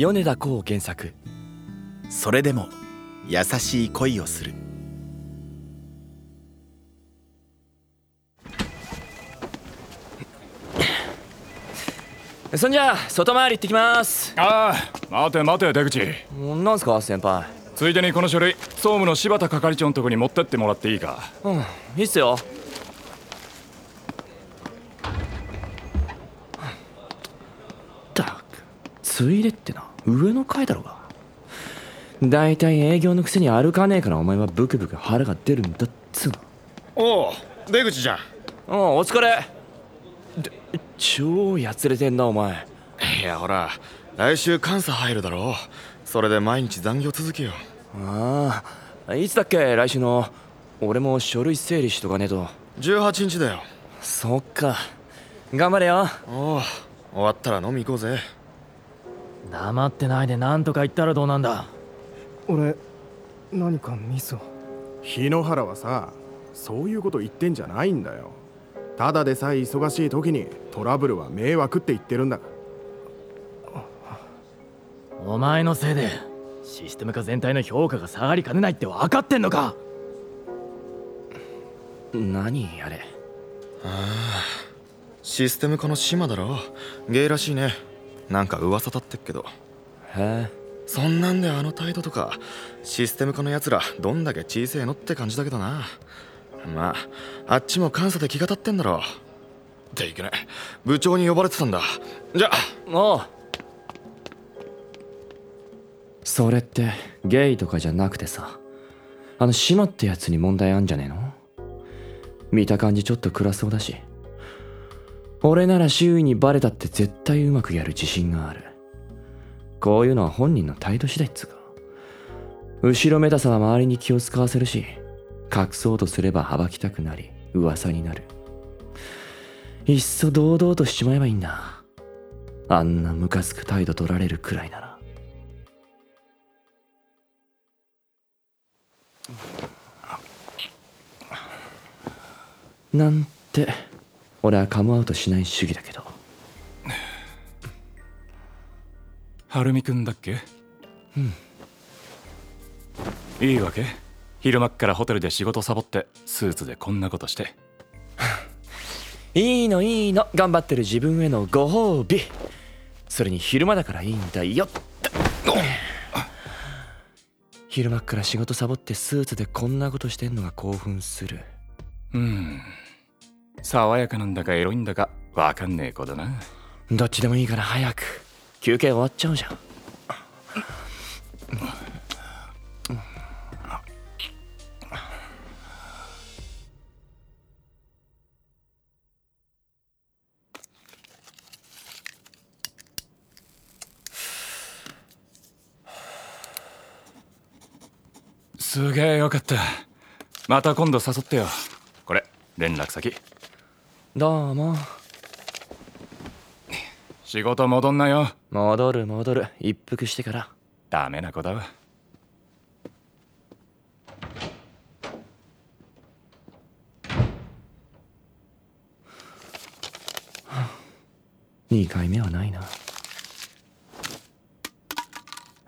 米田光原作。それでも優しい恋をする。そんじゃあ外回り行ってきます。ああ待て待て出口。なんすか先輩。ついでにこの書類総務の柴田係長のとこに持ってってもらっていいか。うんいいっすよついでってな。上の階だろうが。大体営業のくせに歩かねえからお前はブクブク腹が出るんだっつうの。おお出口じゃん。おうお疲れ。で超やつれてんなお前。いやほら来週監査入るだろ。それで毎日残業続けよ。ああいつだっけ来週の。俺も書類整理しとかねえと。18日だよ。そっか。頑張れよ。おお終わったら飲み行こうぜ黙ってないで何とか言ったらどうなんだ。俺何かミスを。日野原はさそういうこと言ってんじゃないんだよ。ただでさえ忙しい時にトラブルは迷惑って言ってるんだお前のせいでシステム化全体の評価が下がりかねないって分かってんのか。何あれ。システム化の島だろ。ゲイらしいねなんか噂立ってっけど。へえ。そんなんであの態度とかシステム化のやつらどんだけ小せえのって感じだけどな。まああっちも監査で気が立ってんだろっていけない部長に呼ばれてたんだ。じゃあ。おう。それってゲイとかじゃなくてさあの島ってやつに問題あんじゃねえの？見た感じちょっと暗そうだし俺なら周囲にバレたって絶対うまくやる自信がある。こういうのは本人の態度次第っつうか。後ろめたさは周りに気を使わせるし隠そうとすればはばきたくなり噂になる。いっそ堂々としちまえばいいんだ。あんなムカつく態度取られるくらいなら。なんて。俺はカムアウトしない主義だけど。晴美くんだっけ？うん。いいわけ？昼間っからホテルで仕事サボってスーツでこんなことして。いいのいいの。頑張ってる自分へのご褒美。それに昼間だからいいんだよって。昼間っから仕事サボってスーツでこんなことしてんのが興奮する。うん爽やかなんだかエロいんだかわかんねえ子だな。どっちでもいいから早く。休憩終わっちゃうじゃん。すげえよかった。また今度誘ってよ。これ連絡先どうも。仕事戻んなよ。戻る戻る。一服してから。ダメな子だわ。2回目はないな。は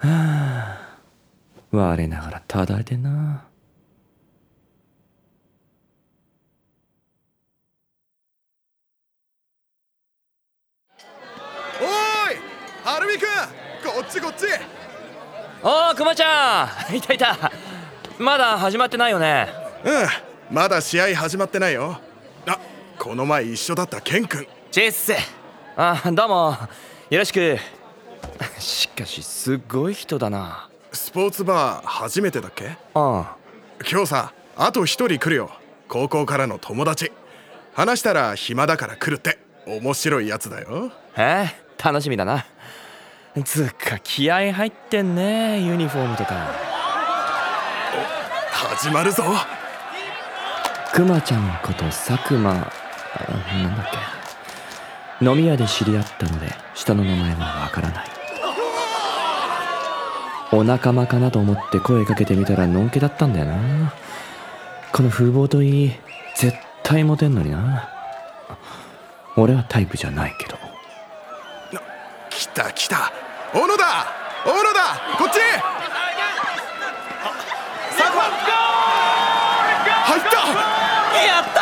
あ我ながらただれてんなはるみくんこっちこっち。おーくまちゃん。いたいた。まだ始まってないよね。うんまだ試合始まってないよ。あこの前一緒だったケン君。チェッセあどうも。よろしく。しかしすごい人だな。スポーツバー初めてだっけ？ああ今日さあと一人来るよ。高校からの友達。話したら暇だから来るって。面白いやつだよ。え？ー楽しみだなつうか気合入ってんねユニフォームとか。始まるぞ。くまちゃんこと佐久間あなんだっけ。飲み屋で知り合ったので下の名前はわからない。お仲間かなと思って声かけてみたらのんけだったんだよな。この風貌といい絶対モテんのにな。俺はタイプじゃないけど。来た来た小野田小野だこっち。佐久間入った。やった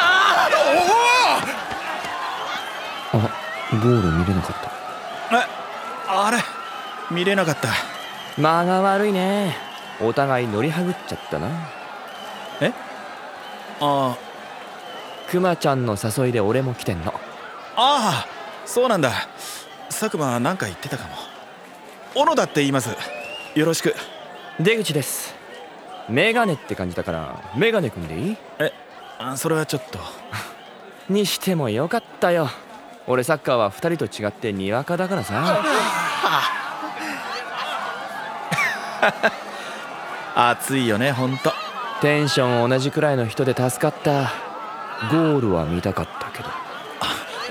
あゴール見れなかった。えあれ見れなかった。間が悪いね。お互い乗りはぐっちゃったな。あクマちゃんの誘いで俺も来てんの。ああそうなんだ。佐久間なんか言ってたかも小野田って言います。よろしく。出口です。メガネって感じだからメガネくんでいい？えあそれはちょっと。にしてもよかったよ。俺サッカーは2人と違ってにわかだからさ。熱いよねほんと。テンション同じくらいの人で助かった。ゴールは見たかったけど。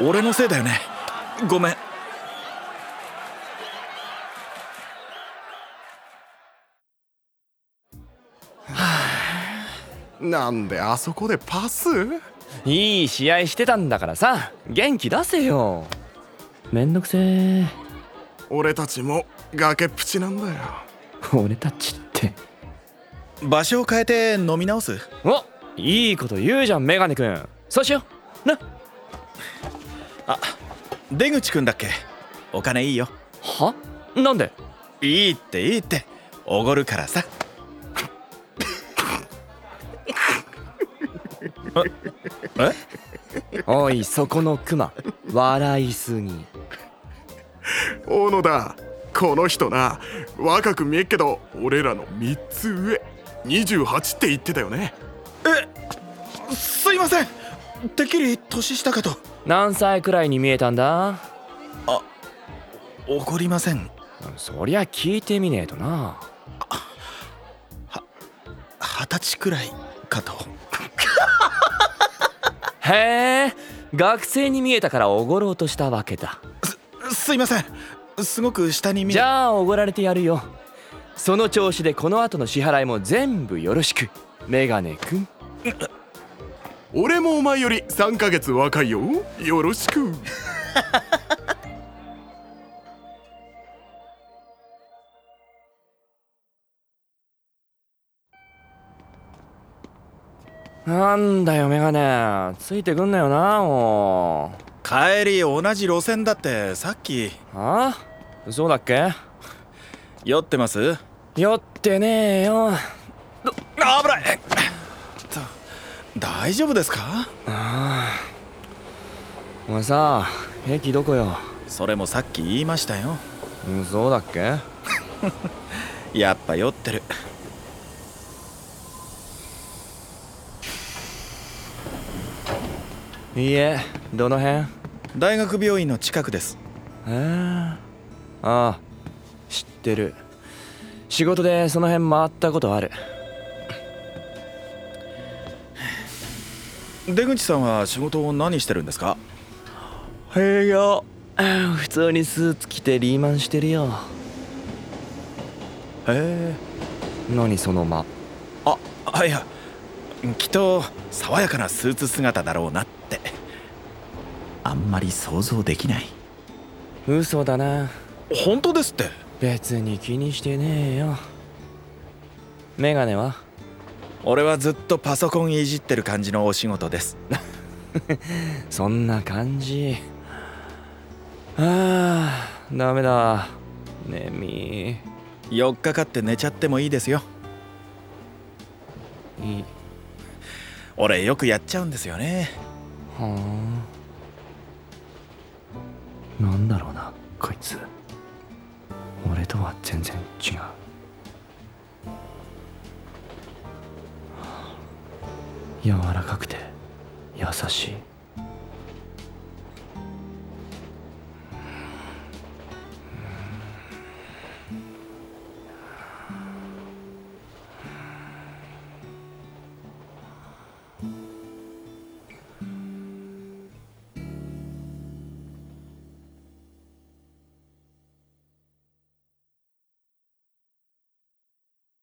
俺のせいだよね。ごめんなんであそこでパス？いい試合してたんだからさ。元気出せよ。めんどくせえ俺たちも崖っぷちなんだよ。俺たちって。場所を変えて飲み直す？おいいこと言うじゃんメガネくん。そうしよう。な。出口くんだっけ？お金いいよ。は？なんで？いいっていいって。おごるからさえ えおいそこのクマ笑いすぎ。小野田この人な。若く見えっけど俺らの3つ上。28って言ってたよね。すいません。てっきり年下かと。何歳くらいに見えたんだ？怒りません。そりゃ聞いてみねえとな。二十歳くらいかとへえ学生に見えたからおごろうとしたわけだ。すいません。すごく下に見じゃあおごられてやるよ。その調子でこの後の支払いも全部よろしく。メガネくん。俺もお前より3ヶ月若いよ。よろしく なんだよメガネ。ついてくんなよなも帰り同じ路線だってさっき。うあ？そうだっけ？酔ってます？酔ってねえよ。あ危ない。と大丈夫ですか？お前さ駅どこよ？それもさっき言いましたよ。うんそうだっけ？やっぱ酔ってるいいえどの辺？大学病院の近くです。え。ー、ああ知ってる。仕事でその辺回ったことある。出口さんは仕事を何してるんですか？へえよ。普通にスーツ着てリーマンしてるよ。へえ。何その間？ああいやきっと爽やかなスーツ姿だろうなって。あんまり想像できない。嘘だな。本当ですって。別に気にしてねえよ。メガネは？俺はずっとパソコンいじってる感じのお仕事です。そんな感じ。ああダメだ。眠い。4日かって寝ちゃってもいいですよ。いい俺よくやっちゃうんですよね。はあ。なんだろうなこいつ。俺とは全然違う。柔らかくて優しい。